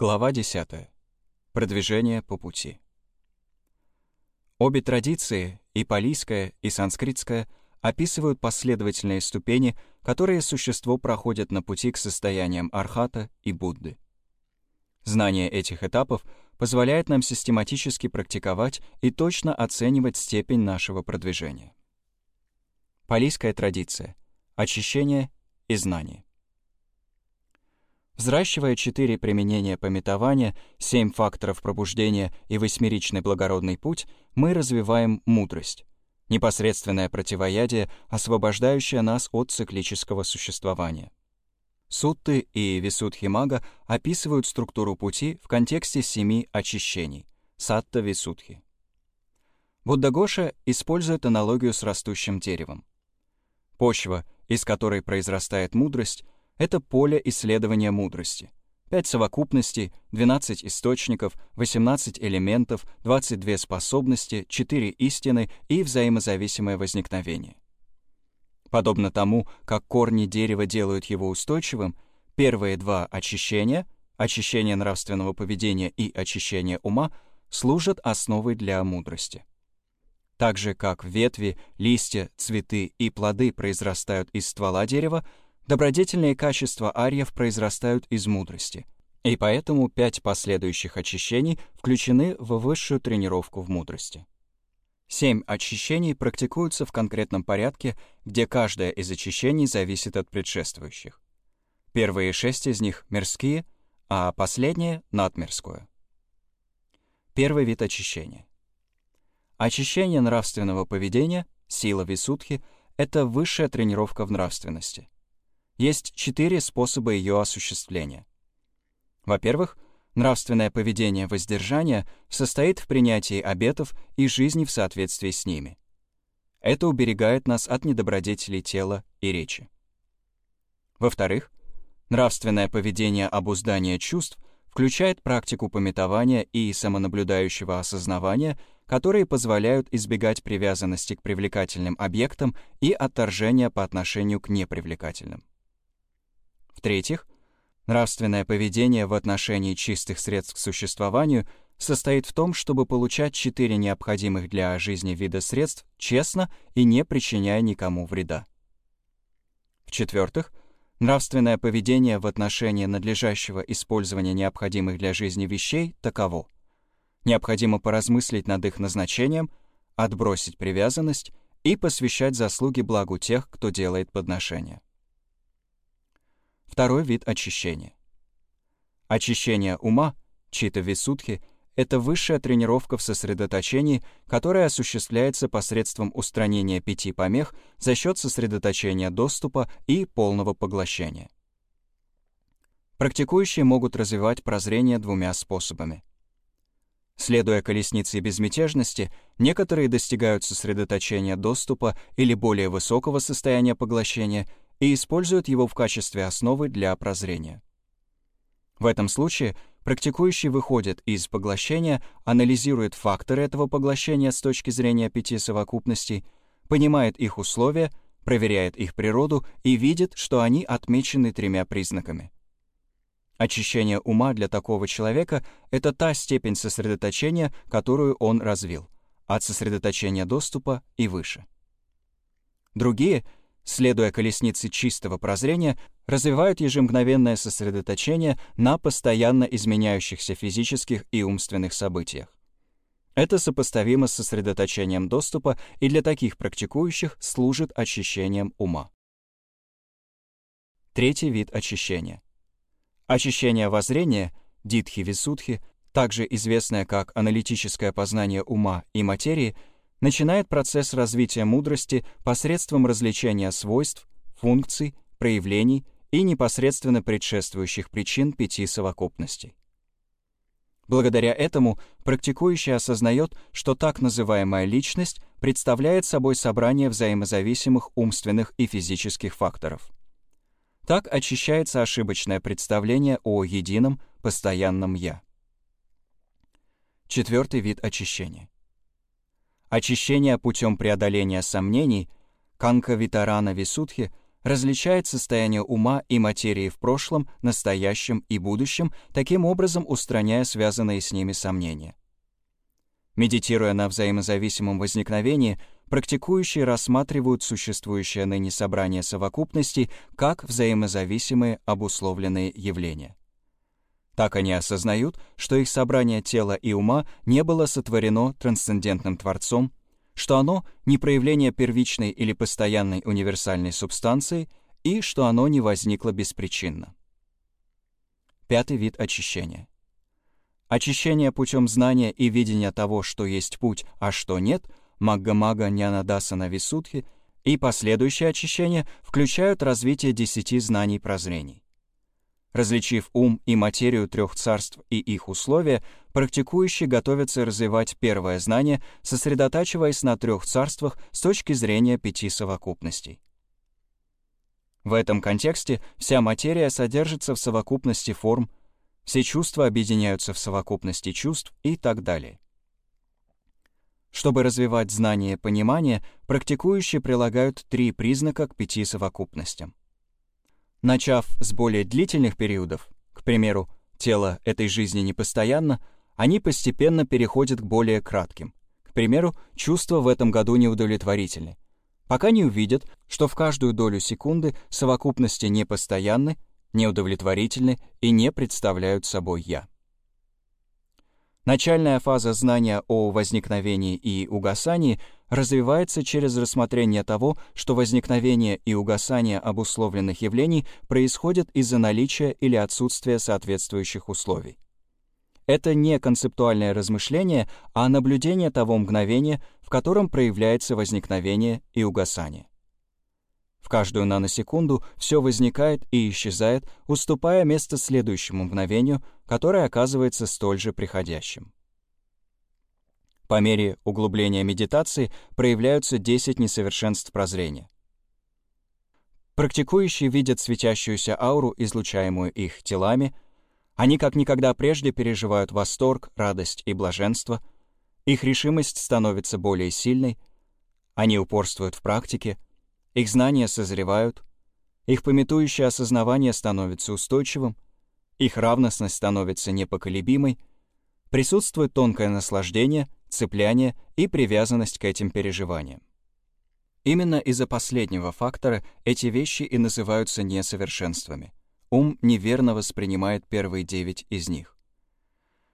Глава 10. Продвижение по пути. Обе традиции, и палийская, и санскритская, описывают последовательные ступени, которые существо проходит на пути к состояниям архата и Будды. Знание этих этапов позволяет нам систематически практиковать и точно оценивать степень нашего продвижения. Палийская традиция. Очищение и знание. Взращивая четыре применения пометования, семь факторов пробуждения и восьмеричный благородный путь, мы развиваем мудрость, непосредственное противоядие, освобождающее нас от циклического существования. Сутты и Висудхи-мага описывают структуру пути в контексте семи очищений — сатта-висудхи. Буддагоша использует аналогию с растущим деревом. Почва, из которой произрастает мудрость — это поле исследования мудрости. Пять совокупностей, 12 источников, 18 элементов, 22 способности, 4 истины и взаимозависимое возникновение. Подобно тому, как корни дерева делают его устойчивым, первые два очищения, очищение нравственного поведения и очищение ума, служат основой для мудрости. Так же, как ветви, листья, цветы и плоды произрастают из ствола дерева, Добродетельные качества арьев произрастают из мудрости, и поэтому пять последующих очищений включены в высшую тренировку в мудрости. Семь очищений практикуются в конкретном порядке, где каждое из очищений зависит от предшествующих. Первые шесть из них — мирские, а последнее — надмирское. Первый вид очищения. Очищение нравственного поведения, сила висудхи — это высшая тренировка в нравственности — есть четыре способа ее осуществления. Во-первых, нравственное поведение воздержания состоит в принятии обетов и жизни в соответствии с ними. Это уберегает нас от недобродетелей тела и речи. Во-вторых, нравственное поведение обуздания чувств включает практику пометования и самонаблюдающего осознавания, которые позволяют избегать привязанности к привлекательным объектам и отторжения по отношению к непривлекательным. В-третьих, нравственное поведение в отношении чистых средств к существованию состоит в том, чтобы получать четыре необходимых для жизни вида средств честно и не причиняя никому вреда. В-четвертых, нравственное поведение в отношении надлежащего использования необходимых для жизни вещей таково. Необходимо поразмыслить над их назначением, отбросить привязанность и посвящать заслуги благу тех, кто делает подношение. Второй вид очищения. Очищение ума, чита висудхи, это высшая тренировка в сосредоточении, которая осуществляется посредством устранения пяти помех за счет сосредоточения доступа и полного поглощения. Практикующие могут развивать прозрение двумя способами. Следуя колеснице безмятежности, некоторые достигают сосредоточения доступа или более высокого состояния поглощения — и используют его в качестве основы для прозрения. В этом случае практикующий выходит из поглощения, анализирует факторы этого поглощения с точки зрения пяти совокупностей, понимает их условия, проверяет их природу и видит, что они отмечены тремя признаками. Очищение ума для такого человека — это та степень сосредоточения, которую он развил, от сосредоточения доступа и выше. Другие — следуя колеснице чистого прозрения, развивают ежемгновенное сосредоточение на постоянно изменяющихся физических и умственных событиях. Это сопоставимо с сосредоточением доступа и для таких практикующих служит очищением ума. Третий вид очищения. Очищение воззрения, дитхи-висудхи, также известное как аналитическое познание ума и материи — начинает процесс развития мудрости посредством развлечения свойств, функций, проявлений и непосредственно предшествующих причин пяти совокупностей. Благодаря этому практикующий осознает, что так называемая личность представляет собой собрание взаимозависимых умственных и физических факторов. Так очищается ошибочное представление о едином, постоянном «я». Четвертый вид очищения — Очищение путем преодоления сомнений, канка витарана висудхи, различает состояние ума и материи в прошлом, настоящем и будущем, таким образом устраняя связанные с ними сомнения. Медитируя на взаимозависимом возникновении, практикующие рассматривают существующее ныне собрание совокупностей как взаимозависимые обусловленные явления. Так они осознают, что их собрание тела и ума не было сотворено трансцендентным Творцом, что оно не проявление первичной или постоянной универсальной субстанции и что оно не возникло беспричинно. Пятый вид очищения. Очищение путем знания и видения того, что есть путь, а что нет, Магга-мага Нянадасана Висудхи, и последующее очищение включают развитие десяти знаний прозрений. Различив ум и материю трех царств и их условия, практикующие готовятся развивать первое знание, сосредотачиваясь на трех царствах с точки зрения пяти совокупностей. В этом контексте вся материя содержится в совокупности форм, все чувства объединяются в совокупности чувств и так далее. Чтобы развивать знание и понимание, практикующие прилагают три признака к пяти совокупностям. Начав с более длительных периодов, к примеру, тело этой жизни непостоянно, они постепенно переходят к более кратким. К примеру, чувства в этом году неудовлетворительны. Пока не увидят, что в каждую долю секунды совокупности непостоянны, неудовлетворительны и не представляют собой «я». Начальная фаза знания о возникновении и угасании развивается через рассмотрение того, что возникновение и угасание обусловленных явлений происходят из-за наличия или отсутствия соответствующих условий. Это не концептуальное размышление, а наблюдение того мгновения, в котором проявляется возникновение и угасание. В каждую наносекунду все возникает и исчезает, уступая место следующему мгновению, которое оказывается столь же приходящим. По мере углубления медитации проявляются 10 несовершенств прозрения. Практикующие видят светящуюся ауру, излучаемую их телами. Они как никогда прежде переживают восторг, радость и блаженство. Их решимость становится более сильной. Они упорствуют в практике — их знания созревают, их пометующее осознавание становится устойчивым, их равностность становится непоколебимой, присутствует тонкое наслаждение, цепляние и привязанность к этим переживаниям. Именно из-за последнего фактора эти вещи и называются несовершенствами. Ум неверно воспринимает первые девять из них.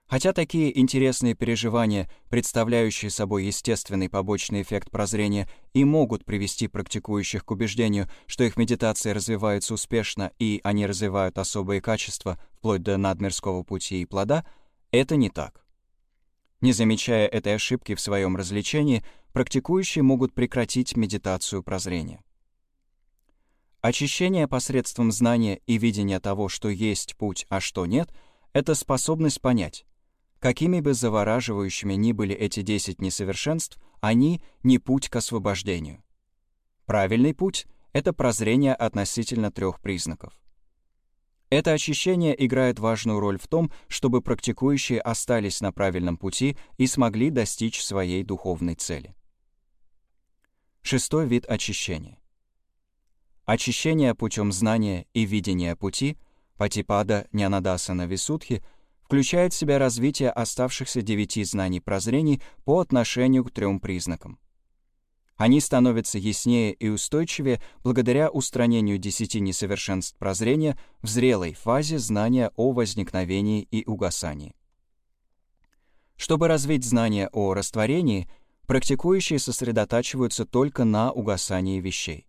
Хотя такие интересные переживания, представляющие собой естественный побочный эффект прозрения, и могут привести практикующих к убеждению, что их медитации развиваются успешно и они развивают особые качества, вплоть до надмирского пути и плода, это не так. Не замечая этой ошибки в своем развлечении, практикующие могут прекратить медитацию прозрения. Очищение посредством знания и видения того, что есть путь, а что нет, это способность понять, Какими бы завораживающими ни были эти десять несовершенств, они не путь к освобождению. Правильный путь — это прозрение относительно трех признаков. Это очищение играет важную роль в том, чтобы практикующие остались на правильном пути и смогли достичь своей духовной цели. Шестой вид очищения. Очищение путем знания и видения пути, патипада нянадасана висудхи — включает в себя развитие оставшихся девяти знаний прозрений по отношению к трем признакам. Они становятся яснее и устойчивее благодаря устранению десяти несовершенств прозрения в зрелой фазе знания о возникновении и угасании. Чтобы развить знание о растворении, практикующие сосредотачиваются только на угасании вещей.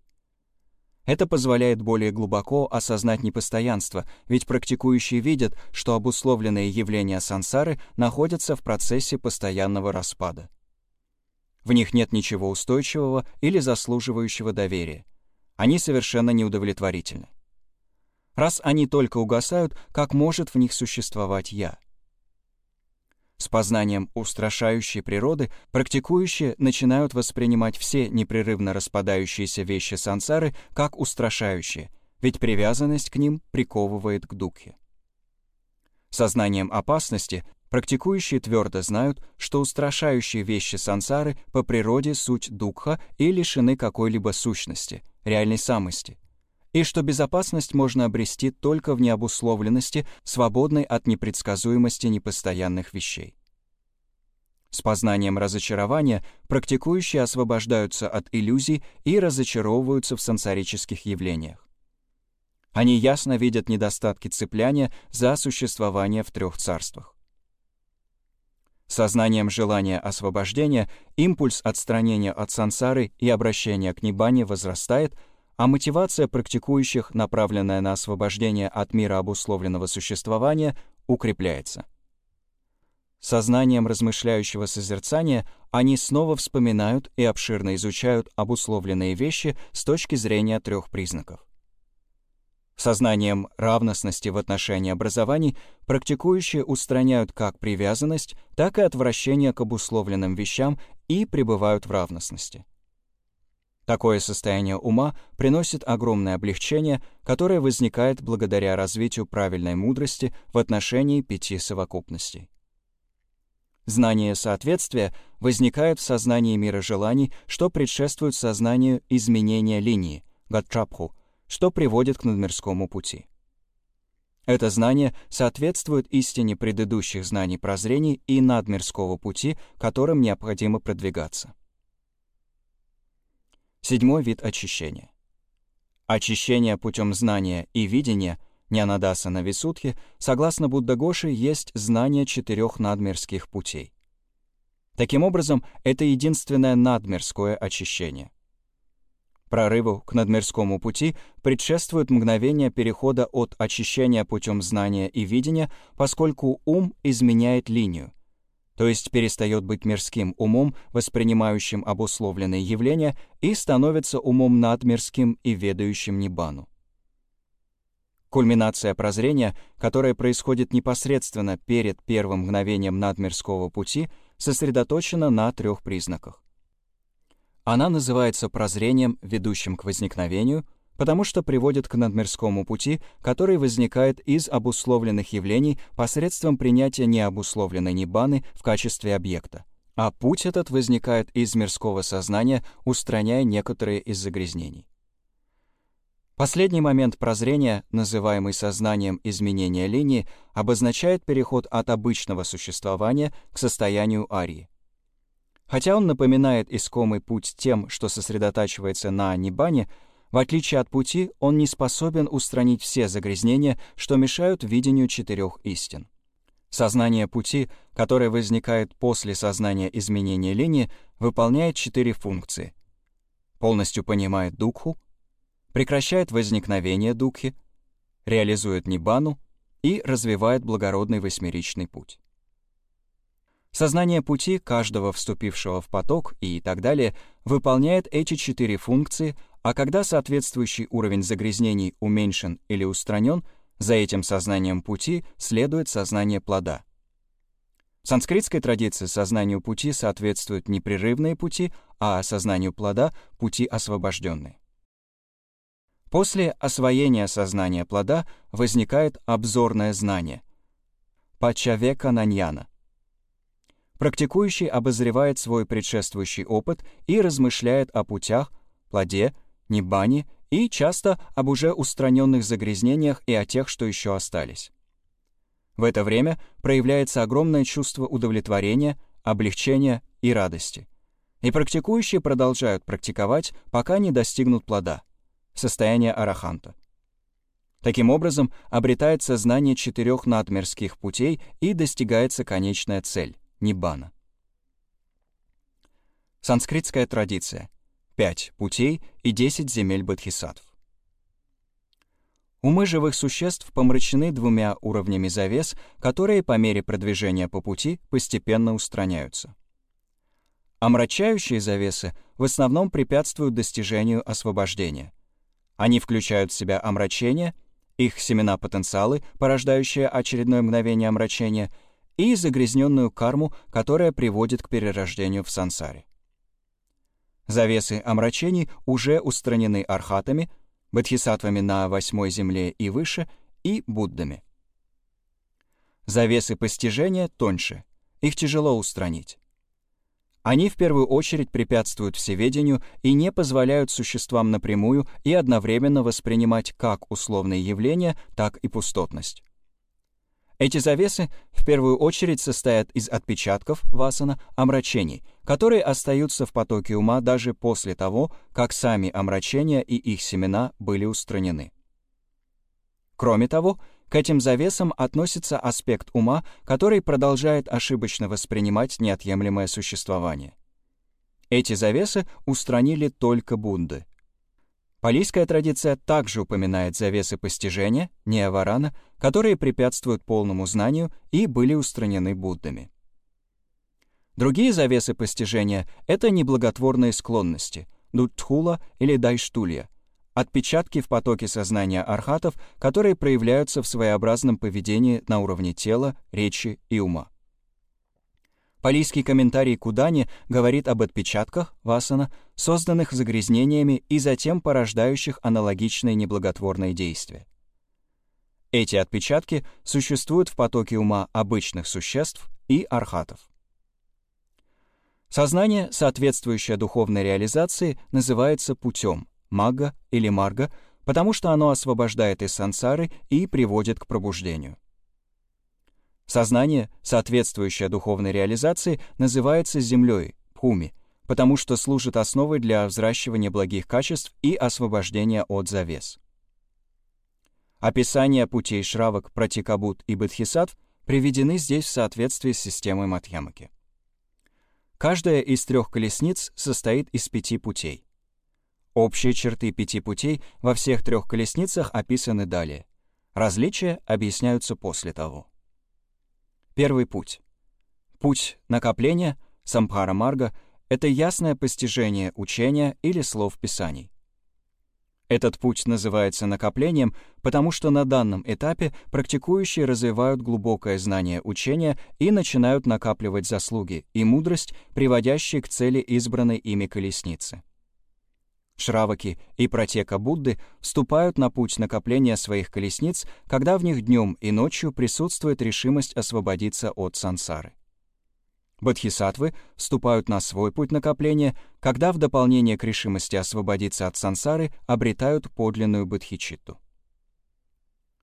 Это позволяет более глубоко осознать непостоянство, ведь практикующие видят, что обусловленные явления сансары находятся в процессе постоянного распада. В них нет ничего устойчивого или заслуживающего доверия. Они совершенно неудовлетворительны. Раз они только угасают, как может в них существовать «я»? С познанием устрашающей природы практикующие начинают воспринимать все непрерывно распадающиеся вещи сансары как устрашающие, ведь привязанность к ним приковывает к духе. Сознанием опасности практикующие твердо знают, что устрашающие вещи сансары по природе суть духа и лишены какой-либо сущности, реальной самости. и что безопасность можно обрести только в необусловленности, свободной от непредсказуемости непостоянных вещей. С познанием разочарования практикующие освобождаются от иллюзий и разочаровываются в сенсорических явлениях. Они ясно видят недостатки цепляния за существование в трех царствах. Сознанием желания освобождения импульс отстранения от сансары и обращения к небане возрастает, а мотивация практикующих, направленная на освобождение от мира обусловленного существования, укрепляется. Сознанием размышляющего созерцания они снова вспоминают и обширно изучают обусловленные вещи с точки зрения трех признаков. Сознанием равностности в отношении образований практикующие устраняют как привязанность, так и отвращение к обусловленным вещам и пребывают в равностности. Такое состояние ума приносит огромное облегчение, которое возникает благодаря развитию правильной мудрости в отношении пяти совокупностей. Знание соответствия возникает в сознании мира желаний, что предшествует сознанию изменения линии, гатчапху, что приводит к надмирскому пути. Это знание соответствует истине предыдущих знаний прозрений и надмирского пути, которым необходимо продвигаться. Седьмой вид очищения. Очищение путем знания и видения Нянадаса на Висудхе, согласно Буддагоши, есть знание четырех надмирских путей. Таким образом, это единственное надмирское очищение. Прорыву к надмирскому пути предшествует мгновение перехода от очищения путем знания и видения, поскольку ум изменяет линию, то есть перестает быть мирским умом, воспринимающим обусловленные явления, и становится умом надмирским и ведающим Нибану. Кульминация прозрения, которая происходит непосредственно перед первым мгновением надмирского пути, сосредоточена на трех признаках. Она называется прозрением, ведущим к возникновению, потому что приводит к надмирскому пути, который возникает из обусловленных явлений посредством принятия необусловленной нибаны в качестве объекта. А путь этот возникает из мирского сознания, устраняя некоторые из загрязнений. Последний момент прозрения, называемый сознанием изменения линии, обозначает переход от обычного существования к состоянию арии. Хотя он напоминает искомый путь тем, что сосредотачивается на нибане, в отличие от пути, он не способен устранить все загрязнения, что мешают видению четырех истин. Сознание пути, которое возникает после сознания изменения линии, выполняет четыре функции. Полностью понимает духу, прекращает возникновение духи, реализует нибану и развивает благородный восьмеричный путь. Сознание пути каждого вступившего в поток и так далее выполняет эти четыре функции, а когда соответствующий уровень загрязнений уменьшен или устранен, за этим сознанием пути следует сознание плода. В санскритской традиции сознанию пути соответствуют непрерывные пути, а сознанию плода — пути освобожденные. После освоения сознания плода возникает обзорное знание — пачавека наньяна. Практикующий обозревает свой предшествующий опыт и размышляет о путях, плоде, небане и часто об уже устраненных загрязнениях и о тех, что еще остались. В это время проявляется огромное чувство удовлетворения, облегчения и радости. И практикующие продолжают практиковать, пока не достигнут плода — состояние араханта. Таким образом, обретается знание четырех надмирских путей и достигается конечная цель — ниббана. Санскритская традиция. Пять путей и десять земель бодхисаттв. Умы живых существ помрачены двумя уровнями завес, которые по мере продвижения по пути постепенно устраняются. Омрачающие завесы в основном препятствуют достижению освобождения. Они включают в себя омрачение, их семена-потенциалы, порождающие очередное мгновение омрачения, и загрязненную карму, которая приводит к перерождению в сансаре. Завесы омрачений уже устранены архатами, бодхисаттвами на восьмой земле и выше, и Буддами. Завесы постижения тоньше, их тяжело устранить. Они в первую очередь препятствуют всеведению и не позволяют существам напрямую и одновременно воспринимать как условные явления, так и пустотность. Эти завесы в первую очередь состоят из отпечатков васана, омрачений, которые остаются в потоке ума даже после того, как сами омрачения и их семена были устранены. Кроме того, к этим завесам относится аспект ума, который продолжает ошибочно воспринимать неотъемлемое существование. Эти завесы устранили только Будды — Палийская традиция также упоминает завесы постижения, неаварана, которые препятствуют полному знанию и были устранены Буддами. Другие завесы постижения — это неблаготворные склонности, дуттхула или дайштулья, отпечатки в потоке сознания архатов, которые проявляются в своеобразном поведении на уровне тела, речи и ума. Палийский комментарий Кудани говорит об отпечатках васана, созданных загрязнениями и затем порождающих аналогичные неблаготворные действия. Эти отпечатки существуют в потоке ума обычных существ и архатов. Сознание, соответствующее духовной реализации, называется путем, мага или марга, потому что оно освобождает из сансары и приводит к пробуждению. Сознание, соответствующее духовной реализации, называется землей, пхуми, потому что служит основой для взращивания благих качеств и освобождения от завес. Описания путей шравок, пратикабут и бодхисаттв приведены здесь в соответствии с системой Матхьямаки. Каждая из трех колесниц состоит из пяти путей. Общие черты пяти путей во всех трех колесницах описаны далее. Различия объясняются после того. Первый путь. Путь накопления, самбхара марга, это ясное постижение учения или слов Писаний. Этот путь называется накоплением, потому что на данном этапе практикующие развивают глубокое знание учения и начинают накапливать заслуги и мудрость, приводящие к цели избранной ими колесницы. Шраваки и протека Будды вступают на путь накопления своих колесниц, когда в них днем и ночью присутствует решимость освободиться от сансары. Бодхисаттвы вступают на свой путь накопления, когда в дополнение к решимости освободиться от сансары обретают подлинную бодхичитту.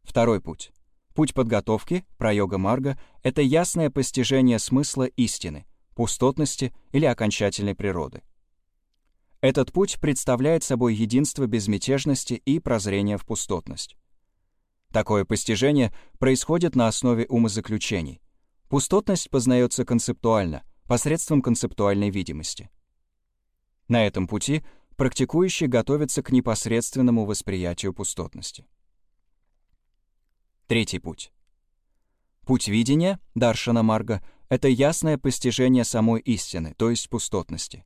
Второй путь. Путь подготовки, прайога марга, это ясное постижение смысла истины, пустотности или окончательной природы. Этот путь представляет собой единство безмятежности и прозрения в пустотность. Такое постижение происходит на основе умозаключений. Пустотность познается концептуально, посредством концептуальной видимости. На этом пути практикующий готовится к непосредственному восприятию пустотности. Третий путь. Путь видения, Даршана Марга, это ясное постижение самой истины, то есть пустотности.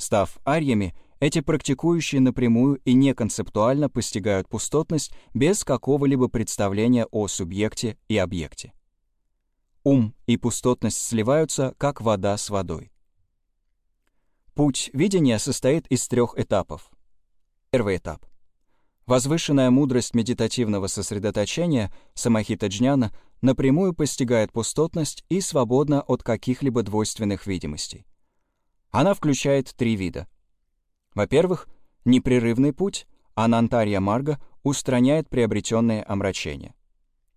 Став арьями, эти практикующие напрямую и неконцептуально постигают пустотность без какого-либо представления о субъекте и объекте. Ум и пустотность сливаются, как вода с водой. Путь видения состоит из трех этапов. Первый этап. Возвышенная мудрость медитативного сосредоточения, самахита джняна, напрямую постигает пустотность и свободна от каких-либо двойственных видимостей. Она включает три вида. Во-первых, непрерывный путь, анантарья марга, устраняет приобретенные омрачения.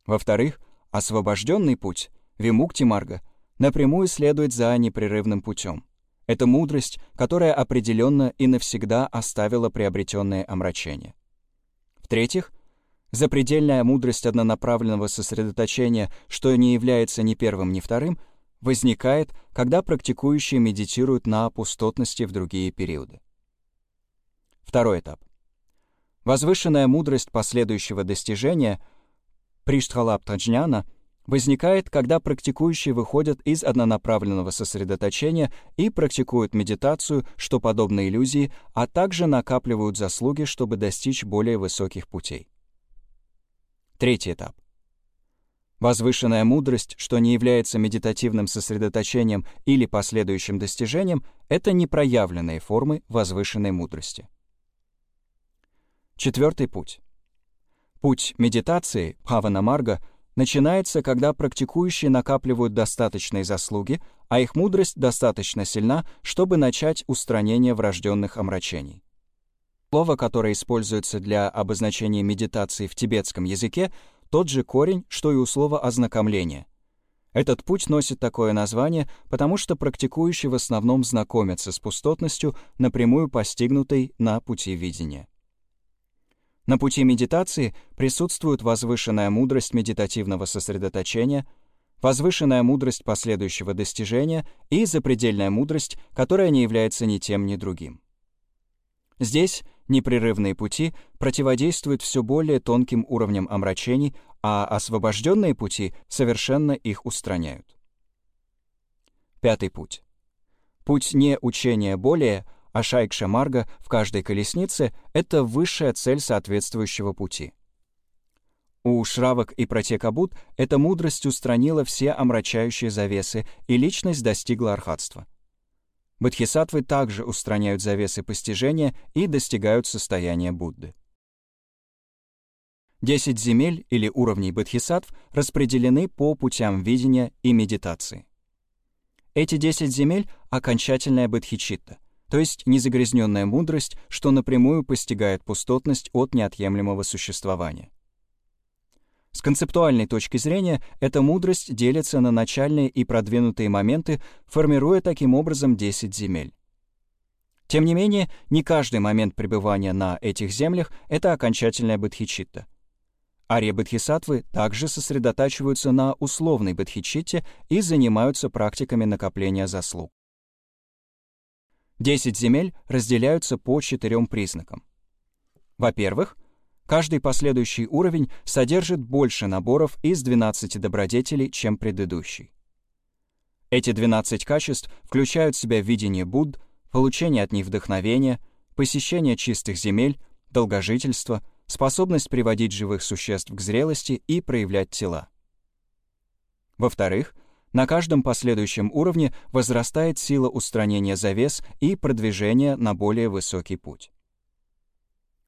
Во-вторых, освобожденный путь, вимукти марга, напрямую следует за непрерывным путем. Это мудрость, которая определенно и навсегда оставила приобретенные омрачения. В-третьих, запредельная мудрость однонаправленного сосредоточения, что не является ни первым, ни вторым — возникает, когда практикующие медитируют на пустотности в другие периоды. Второй этап. Возвышенная мудрость последующего достижения Приштхалаптаджняна возникает, когда практикующие выходят из однонаправленного сосредоточения и практикуют медитацию, что подобно иллюзии, а также накапливают заслуги, чтобы достичь более высоких путей. Третий этап. Возвышенная мудрость, что не является медитативным сосредоточением или последующим достижением, это непроявленные формы возвышенной мудрости. Четвертый путь. Путь медитации, Бхавана Марга, начинается, когда практикующие накапливают достаточные заслуги, а их мудрость достаточно сильна, чтобы начать устранение врожденных омрачений. Слово, которое используется для обозначения медитации в тибетском языке, тот же корень, что и у слова «ознакомление». Этот путь носит такое название, потому что практикующие в основном знакомятся с пустотностью, напрямую постигнутой на пути видения. На пути медитации присутствует возвышенная мудрость медитативного сосредоточения, возвышенная мудрость последующего достижения и запредельная мудрость, которая не является ни тем, ни другим. Здесь непрерывные пути противодействуют все более тонким уровням омрачений, а освобожденные пути совершенно их устраняют. Пятый путь. Путь не учения более, а шайкша марга в каждой колеснице — это высшая цель соответствующего пути. У Шравок и Протекабут эта мудрость устранила все омрачающие завесы, и личность достигла архатства. Бодхисаттвы также устраняют завесы постижения и достигают состояния Будды. Десять земель или уровней бодхисаттв распределены по путям видения и медитации. Эти десять земель — окончательная бодхичитта то есть незагрязненная мудрость, что напрямую постигает пустотность от неотъемлемого существования. С концептуальной точки зрения, эта мудрость делится на начальные и продвинутые моменты, формируя таким образом 10 земель. Тем не менее, не каждый момент пребывания на этих землях — это окончательная бодхичитта. Ария бодхисаттвы также сосредотачиваются на условной бодхичитте и занимаются практиками накопления заслуг. Десять земель разделяются по четырем признакам. Во-первых, каждый последующий уровень содержит больше наборов из 12 добродетелей, чем предыдущий. Эти 12 качеств включают в себя видение Будд, получение от них вдохновения, посещение чистых земель, долгожительство, способность приводить живых существ к зрелости и проявлять тела. Во-вторых, на каждом последующем уровне возрастает сила устранения завес и продвижения на более высокий путь.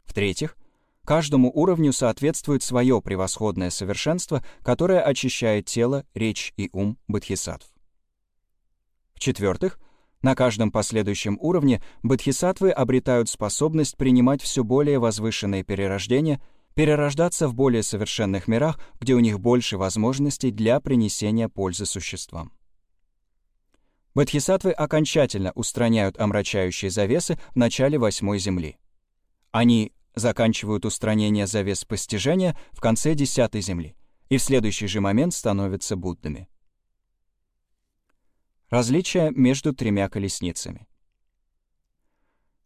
В-третьих, каждому уровню соответствует свое превосходное совершенство, которое очищает тело, речь и ум бодхисаттв. В-четвертых, на каждом последующем уровне бодхисаттвы обретают способность принимать все более возвышенные перерождения — перерождаться в более совершенных мирах, где у них больше возможностей для принесения пользы существам. Бодхисаттвы окончательно устраняют омрачающие завесы в начале восьмой земли. Они заканчивают устранение завес постижения в конце десятой земли и в следующий же момент становятся Буддами. Различия между тремя колесницами.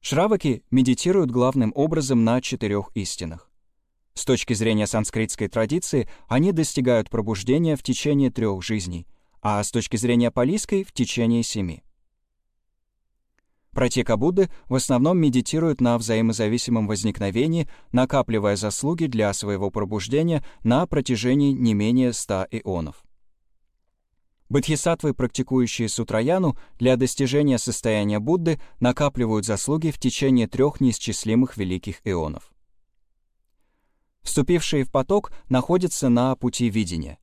Шраваки медитируют главным образом на четырех истинах. С точки зрения санскритской традиции, они достигают пробуждения в течение трех жизней, а с точки зрения палийской — в течение семи. Протека Будды в основном медитирует на взаимозависимом возникновении, накапливая заслуги для своего пробуждения на протяжении не менее ста ионов. Бодхисаттвы, практикующие сутраяну, для достижения состояния Будды накапливают заслуги в течение трех неисчислимых великих ионов. Вступившие в поток находятся на пути видения.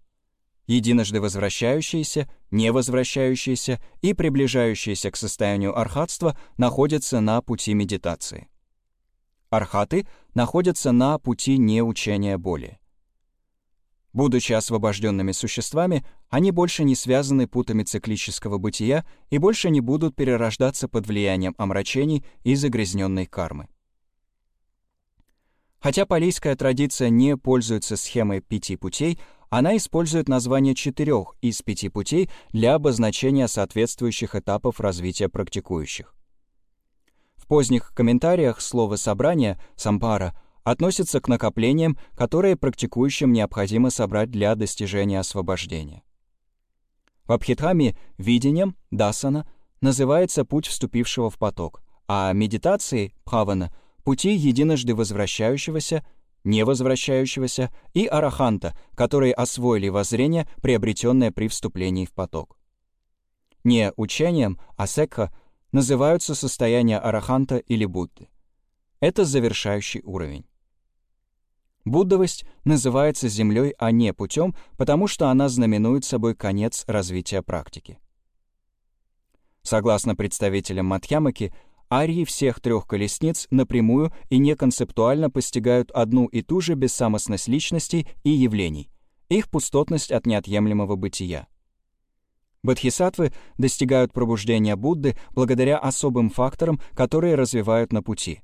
Единожды возвращающиеся, не возвращающиеся и приближающиеся к состоянию архатства находятся на пути медитации. Архаты находятся на пути неучения боли. Будучи освобожденными существами, они больше не связаны путами циклического бытия и больше не будут перерождаться под влиянием омрачений и загрязненной кармы. Хотя палийская традиция не пользуется схемой пяти путей, она использует название четырех из пяти путей для обозначения соответствующих этапов развития практикующих. В поздних комментариях слово «собрание» сампара относится к накоплениям, которые практикующим необходимо собрать для достижения освобождения. В Абхидхаме видением, дасана, называется путь вступившего в поток, а медитацией, бхавана — пути единожды возвращающегося, невозвращающегося и араханта, которые освоили воззрение, приобретенное при вступлении в поток. Не учением, а секха называются состояния араханта или Будды. Это завершающий уровень. Буддовость называется землей, а не путем, потому что она знаменует собой конец развития практики. Согласно представителям Мадхьямаки, арии всех трех колесниц напрямую и неконцептуально постигают одну и ту же бессамостность личностей и явлений, их пустотность от неотъемлемого бытия. Бодхисаттвы достигают пробуждения Будды благодаря особым факторам, которые развивают на пути.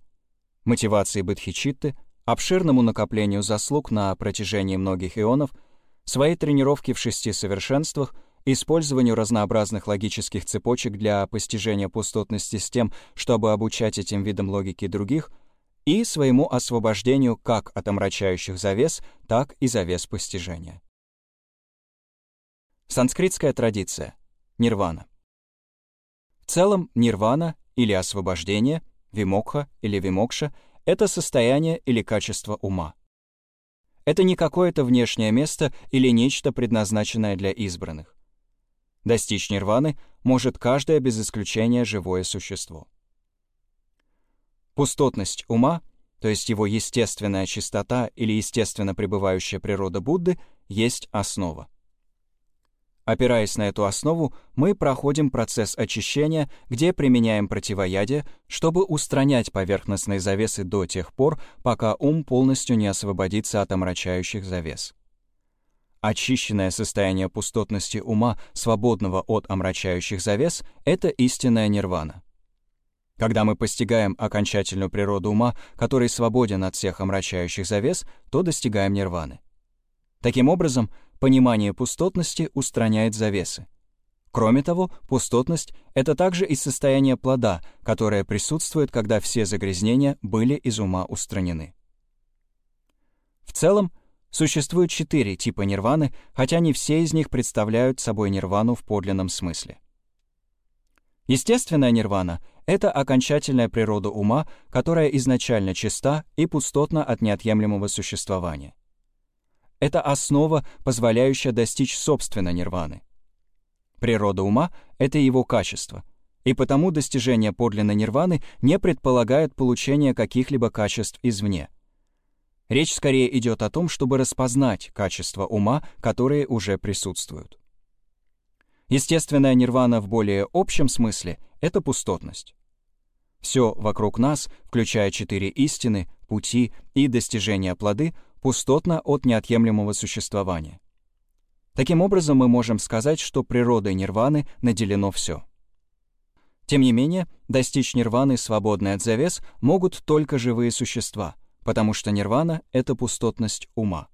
Мотивации бодхичитты, обширному накоплению заслуг на протяжении многих ионов, своей тренировке в шести совершенствах, использованию разнообразных логических цепочек для постижения пустотности с тем, чтобы обучать этим видам логики других, и своему освобождению как от омрачающих завес, так и завес постижения. Санскритская традиция. Нирвана. В целом, нирвана или освобождение, вимокха или вимокша — это состояние или качество ума. Это не какое-то внешнее место или нечто, предназначенное для избранных. Достичь нирваны может каждое без исключения живое существо. Пустотность ума, то есть его естественная чистота или естественно пребывающая природа Будды, есть основа. Опираясь на эту основу, мы проходим процесс очищения, где применяем противоядие, чтобы устранять поверхностные завесы до тех пор, пока ум полностью не освободится от омрачающих завес. Очищенное состояние пустотности ума, свободного от омрачающих завес, — это истинная нирвана. Когда мы постигаем окончательную природу ума, который свободен от всех омрачающих завес, то достигаем нирваны. Таким образом, Понимание пустотности устраняет завесы. Кроме того, пустотность — это также и состояние плода, которое присутствует, когда все загрязнения были из ума устранены. В целом, существует четыре типа нирваны, хотя не все из них представляют собой нирвану в подлинном смысле. Естественная нирвана — это окончательная природа ума, которая изначально чиста и пустотна от неотъемлемого существования. Это основа, позволяющая достичь собственной нирваны. Природа ума — это его качество, и потому достижение подлинной нирваны не предполагает получение каких-либо качеств извне. Речь скорее идет о том, чтобы распознать качества ума, которые уже присутствуют. Естественная нирвана в более общем смысле — это пустотность. Все вокруг нас, включая четыре истины, пути и достижения плоды, пустотно от неотъемлемого существования. Таким образом, мы можем сказать, что природой нирваны наделено все. Тем не менее, достичь нирваны, свободной от завес, могут только живые существа, потому что нирвана — это пустотность ума.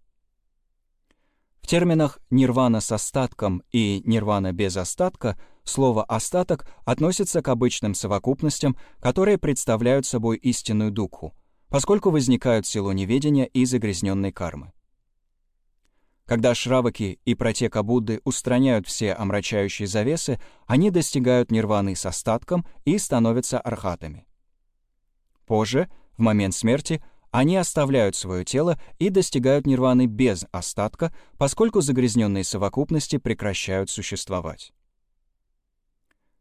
В терминах «нирвана с остатком» и «нирвана без остатка» слово «остаток» относится к обычным совокупностям, которые представляют собой истинную духу, поскольку возникают в силу неведения и загрязненной кармы. Когда шраваки и протека Будды устраняют все омрачающие завесы, они достигают нирваны с остатком и становятся архатами. Позже, в момент смерти, они оставляют свое тело и достигают нирваны без остатка, поскольку загрязненные совокупности прекращают существовать.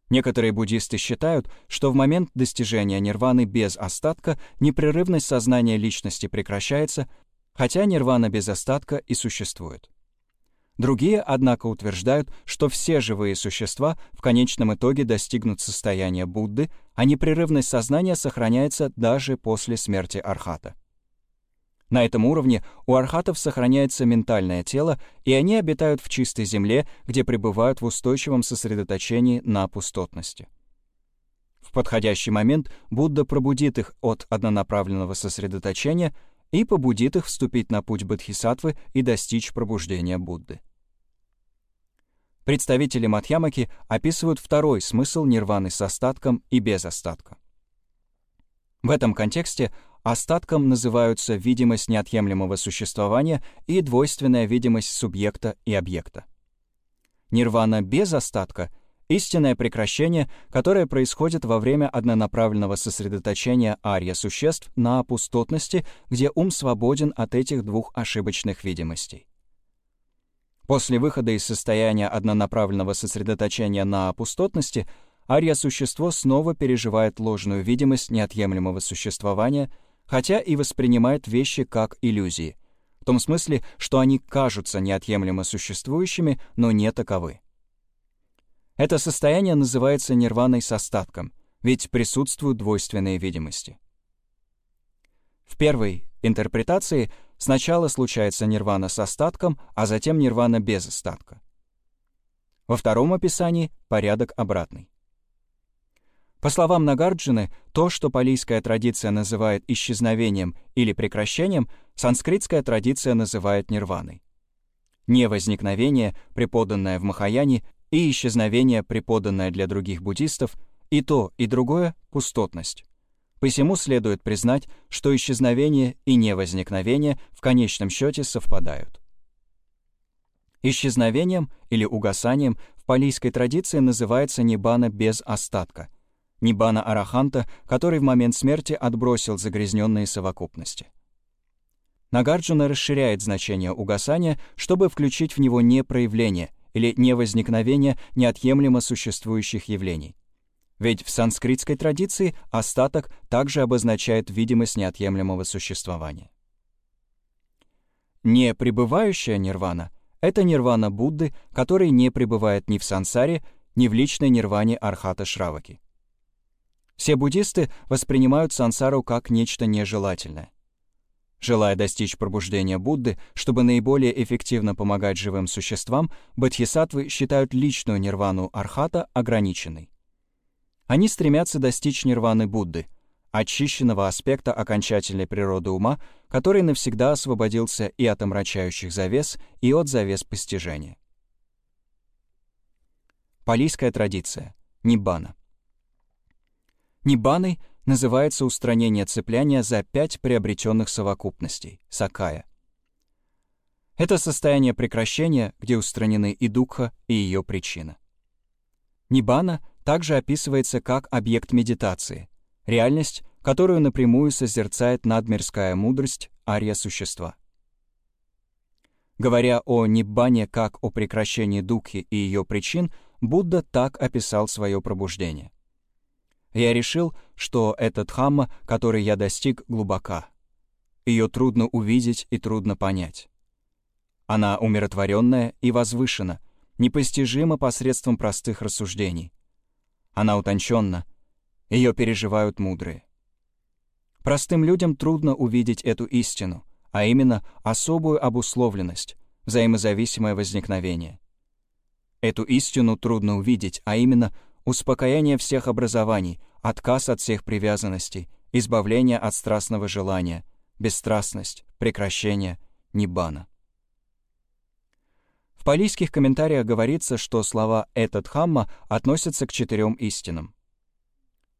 Некоторые буддисты считают, что в момент достижения нирваны без остатка непрерывность сознания личности прекращается, хотя нирвана без остатка и существует. Другие, однако, утверждают, что все живые существа в конечном итоге достигнут состояния Будды, а непрерывность сознания сохраняется даже после смерти Архата. На этом уровне у архатов сохраняется ментальное тело, и они обитают в чистой земле, где пребывают в устойчивом сосредоточении на пустотности. В подходящий момент Будда пробудит их от однонаправленного сосредоточения и побудит их вступить на путь Бодхисаттвы и достичь пробуждения Будды. Представители Мадхьямаки описывают второй смысл нирваны с остатком и без остатка. В этом контексте Остатком называются видимость неотъемлемого существования и двойственная видимость субъекта и объекта. Нирвана без остатка — истинное прекращение, которое происходит во время однонаправленного сосредоточения ария существ на пустотности, где ум свободен от этих двух ошибочных видимостей. После выхода из состояния однонаправленного сосредоточения на пустотности ария-существо снова переживает ложную видимость неотъемлемого существования — хотя и воспринимает вещи как иллюзии, том смысле, что они кажутся неотъемлемо существующими, но не таковы. Это состояние называется нирваной с остатком, ведь присутствуют двойственные видимости. В первой интерпретации сначала случается нирвана с остатком, а затем нирвана без остатка. Во втором описании порядок обратный. По словам Нагарджины, то, что палийская традиция называет исчезновением или прекращением, санскритская традиция называет нирваной. Невозникновение, преподанное в Махаяне, и исчезновение, преподанное для других буддистов, и то, и другое — пустотность. Посему следует признать, что исчезновение и невозникновение в конечном счете совпадают. Исчезновением или угасанием в палийской традиции называется ниббана без остатка — Нибана Араханта, который в момент смерти отбросил загрязненные совокупности. Нагарджуна расширяет значение угасания, чтобы включить в него не проявление или не возникновение неотъемлемо существующих явлений. Ведь в санскритской традиции остаток также обозначает видимость неотъемлемого существования. Не пребывающая нирвана — это нирвана Будды, который не пребывает ни в сансаре, ни в личной нирване Архата Шраваки. Все буддисты воспринимают сансару как нечто нежелательное. Желая достичь пробуждения Будды, чтобы наиболее эффективно помогать живым существам, бодхисаттвы считают личную нирвану архата ограниченной. Они стремятся достичь нирваны Будды, очищенного аспекта окончательной природы ума, который навсегда освободился и от омрачающих завес, и от завес постижения. Палийская традиция. Ниббана. Ниббаной называется устранение цепляния за пять приобретенных совокупностей — сакая. Это состояние прекращения, где устранены и духа, и ее причина. Ниббана также описывается как объект медитации, реальность, которую напрямую созерцает надмирская мудрость ария-существа. Говоря о Ниббане как о прекращении духи и ее причин, Будда так описал свое пробуждение. Я решил, что эта дхамма, которой я достиг, глубока. Ее трудно увидеть и трудно понять. Она умиротворенная и возвышена, непостижима посредством простых рассуждений. Она утонченна, ее переживают мудрые. Простым людям трудно увидеть эту истину, а именно особую обусловленность, взаимозависимое возникновение. Эту истину трудно увидеть, а именно успокоение всех образований, отказ от всех привязанностей, избавление от страстного желания, бесстрастность, прекращение, ниббана. Палийских комментариях говорится, что слова «этот хамма» относятся к четырем истинам.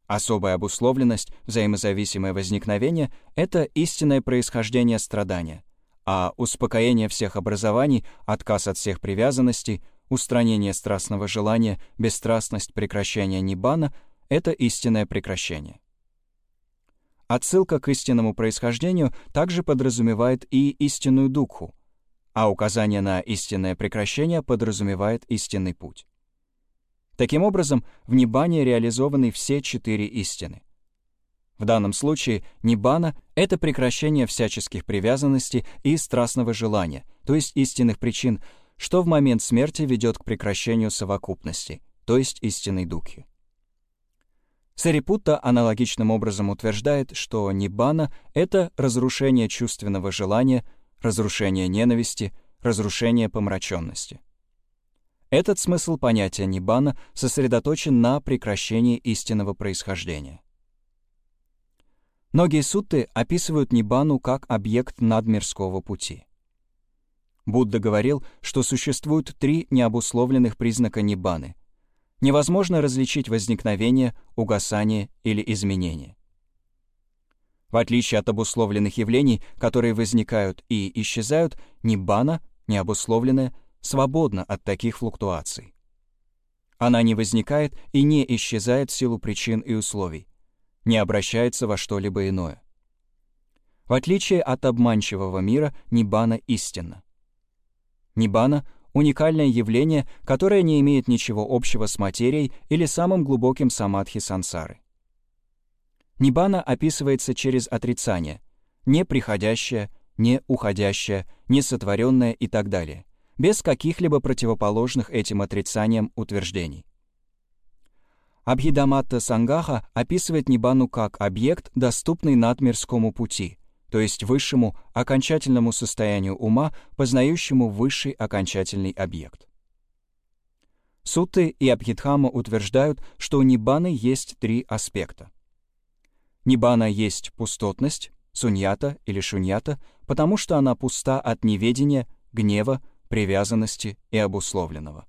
Особая обусловленность, взаимозависимое возникновение — это истинное происхождение страдания, а успокоение всех образований, отказ от всех привязанностей, устранение страстного желания, бесстрастность, прекращение ниббана — это истинное прекращение. Отсылка к истинному происхождению также подразумевает и истинную духу, а указание на истинное прекращение подразумевает истинный путь. Таким образом, в Ниббане реализованы все четыре истины. В данном случае Ниббана — это прекращение всяческих привязанностей и страстного желания, то есть истинных причин, что в момент смерти ведет к прекращению совокупности, то есть истинной духи. Сарипутта аналогичным образом утверждает, что ниббана — это разрушение чувственного желания, разрушение ненависти, разрушение помраченности. Этот смысл понятия ниббана сосредоточен на прекращении истинного происхождения. Многие сутты описывают ниббану как объект надмирского пути. Будда говорил, что существуют три необусловленных признака ниббаны. Невозможно различить возникновение, угасание или изменение. В отличие от обусловленных явлений, которые возникают и исчезают, ниббана, необусловленная, свободна от таких флуктуаций. Она не возникает и не исчезает в силу причин и условий, не обращается во что-либо иное. В отличие от обманчивого мира, ниббана истинна. Ниббана — уникальное явление, которое не имеет ничего общего с материей или самым глубоким самадхи сансары. Ниббана описывается через отрицание, неприходящее, не уходящее, не сотворенное и так далее, без каких-либо противоположных этим отрицаниям утверждений. Абхидаматта Сангаха описывает Нибану как объект, доступный надмирскому пути, то есть высшему окончательному состоянию ума, познающему высший окончательный объект. Сутты и Абхидхама утверждают, что у Ниббаны есть три аспекта. Ниббана есть пустотность, суньята или шуньята, потому что она пуста от неведения, гнева, привязанности и обусловленного.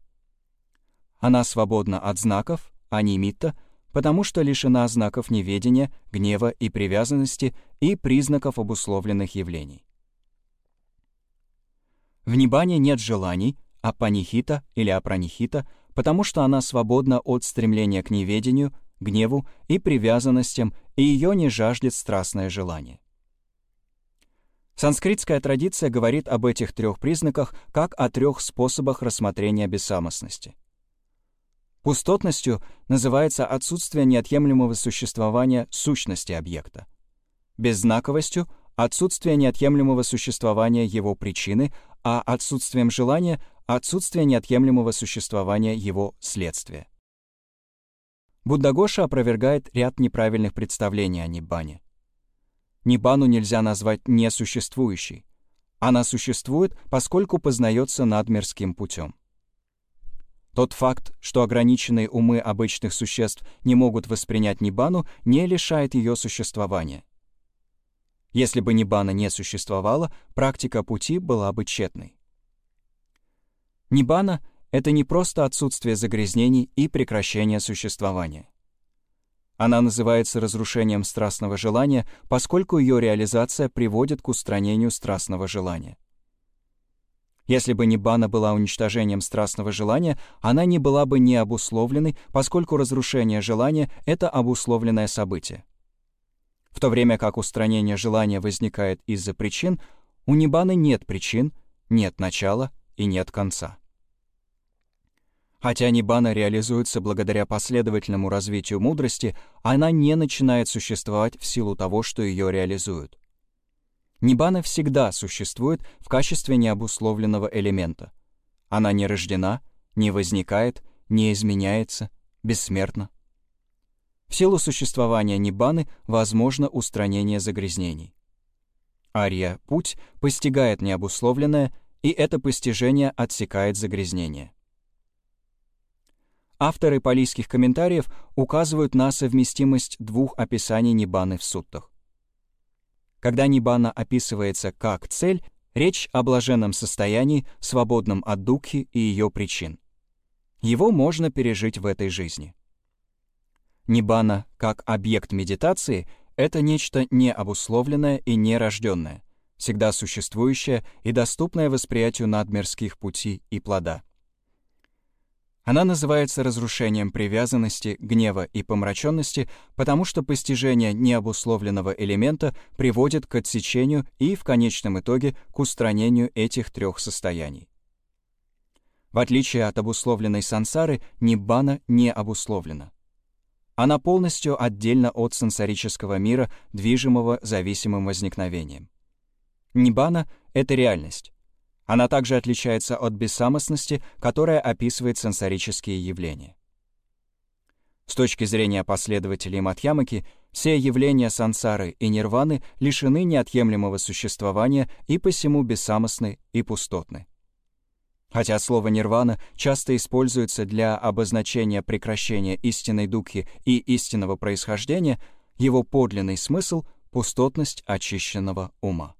Она свободна от знаков, а нимитта, потому что лишена знаков неведения, гнева и привязанности и признаков обусловленных явлений. В Нибане нет желаний, апанихита или апранихита, потому что она свободна от стремления к неведению, гневу и привязанностям, и ее не жаждет страстное желание. Санскритская традиция говорит об этих трех признаках как о трех способах рассмотрения бессамостности — Пустотностью называется отсутствие неотъемлемого существования сущности объекта. Беззнаковостью — отсутствие неотъемлемого существования его причины, а отсутствием желания — отсутствие неотъемлемого существования его следствия. Буддагоша опровергает ряд неправильных представлений о Ниббане. Ниббану нельзя назвать несуществующей. Она существует, поскольку познается надмирским путем. Тот факт, что ограниченные умы обычных существ не могут воспринять Нибану, не лишает ее существования. Если бы Нибана не существовало, практика пути была бы тщетной. Нибана — это не просто отсутствие загрязнений и прекращение существования. Она называется разрушением страстного желания, поскольку ее реализация приводит к устранению страстного желания. Если бы Ниббана была уничтожением страстного желания, она не была бы необусловленной, поскольку разрушение желания — это обусловленное событие. В то время как устранение желания возникает из-за причин, у Ниббаны нет причин, нет начала и нет конца. Хотя Ниббана реализуется благодаря последовательному развитию мудрости, она не начинает существовать в силу того, что ее реализуют. Ниббана всегда существует в качестве необусловленного элемента. Она не рождена, не возникает, не изменяется, бессмертна. В силу существования Ниббаны возможно устранение загрязнений. Ария, путь, постигает необусловленное, и это постижение отсекает загрязнение. Авторы палийских комментариев указывают на совместимость двух описаний Ниббаны в суттах. Когда Ниббана описывается как цель, речь о блаженном состоянии, свободном от духи и ее причин. Его можно пережить в этой жизни. Ниббана как объект медитации — это нечто необусловленное и нерожденное, всегда существующее и доступное восприятию надмирских путей и плода. Она называется разрушением привязанности, гнева и помраченности, потому что постижение необусловленного элемента приводит к отсечению и, в конечном итоге, к устранению этих трех состояний. В отличие от обусловленной сансары, ниббана не обусловлена. Она полностью отдельна от сенсорического мира, движимого зависимым возникновением. Ниббана — это реальность, она также отличается от бессамостности, которая описывает сенсорические явления. С точки зрения последователей Матьямаки, все явления сансары и нирваны лишены неотъемлемого существования и посему бессамостны и пустотны. Хотя слово «нирвана» часто используется для обозначения прекращения истинной духи и истинного происхождения, его подлинный смысл — пустотность очищенного ума.